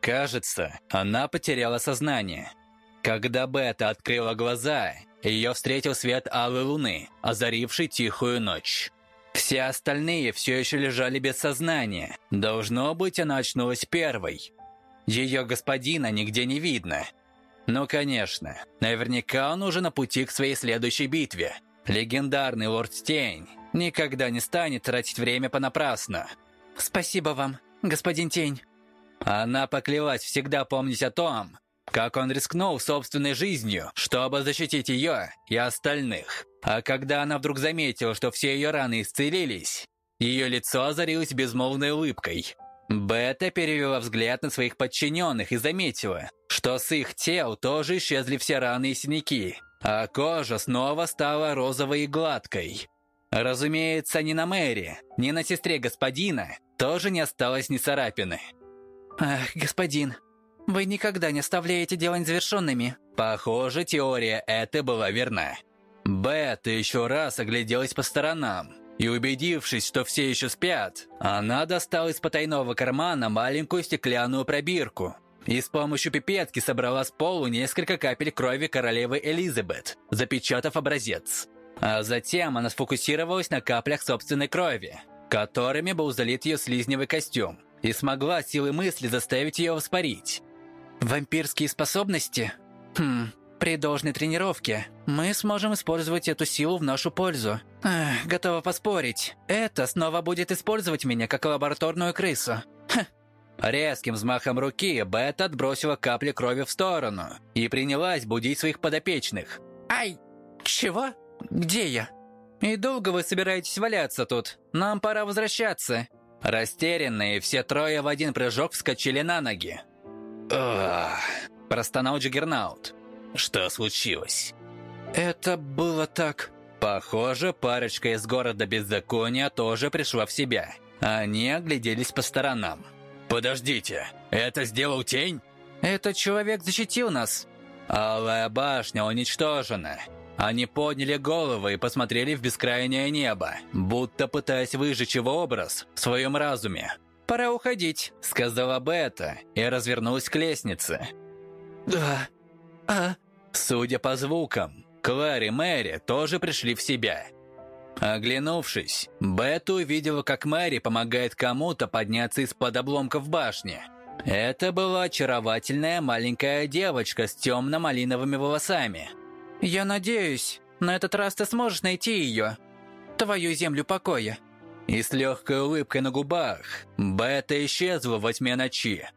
Кажется, она потеряла сознание. Когда Бета открыла глаза, ее встретил свет алой луны, озаривший тихую ночь. Все остальные все еще лежали без сознания. Должно быть, она очнулась первой. Ее господина нигде не видно. Ну, конечно, наверняка он уже на пути к своей следующей битве. Легендарный лорд Тень никогда не станет тратить время понапрасну. «Спасибо вам, господин Тень». Она поклялась всегда помнить о том, как он рискнул собственной жизнью, чтобы защитить ее и остальных. А когда она вдруг заметила, что все ее раны исцелились, ее лицо озарилось безмолвной улыбкой. Бета перевела взгляд на своих подчиненных и заметила, что с их тел тоже исчезли все раны и синяки, а кожа снова стала розовой и гладкой. Разумеется, ни на Мэри, ни на сестре господина тоже не осталось ни царапины. «Ах, господин, вы никогда не оставляете дела незавершенными». Похоже, теория эта была верна. Бета еще раз огляделась по сторонам, и убедившись, что все еще спят, она достала из потайного кармана маленькую стеклянную пробирку и с помощью пипетки собрала с полу несколько капель крови королевы Элизабет, запечатав образец. А затем она сфокусировалась на каплях собственной крови, которыми был залит ее слизневый костюм, и смогла силой мысли заставить ее воспарить. Вампирские способности? Хм, при должной тренировке мы сможем использовать эту силу в нашу пользу. Эх, готова поспорить. Это снова будет использовать меня как лабораторную крысу. Ха. Резким взмахом руки Бет отбросила капли крови в сторону и принялась будить своих подопечных. Ай! Чего? Где я? И долго вы собираетесь валяться тут? Нам пора возвращаться. Растерянные все трое в один прыжок вскочили на ноги. «Ах!» – простонал Джиггернаут. «Что случилось?» «Это было так...» Похоже, парочка из города Беззакония тоже пришла в себя. Они огляделись по сторонам. «Подождите, это сделал тень?» «Этот человек защитил нас!» Алая башня уничтожена. Они подняли головы и посмотрели в бескрайнее небо, будто пытаясь выжечь его образ в своем разуме. «Пора уходить», — сказала Бета и развернулась к лестнице. «Да, а...» Судя по звукам, Клэр и Мэри тоже пришли в себя. Оглянувшись, Бета увидела, как Мэри помогает кому-то подняться из-под обломков башни. Это была очаровательная маленькая девочка с темно-малиновыми волосами. «Я надеюсь, на этот раз ты сможешь найти ее. Твою землю покоя». И с легкой улыбкой на губах Бета исчезла во тьме ночи.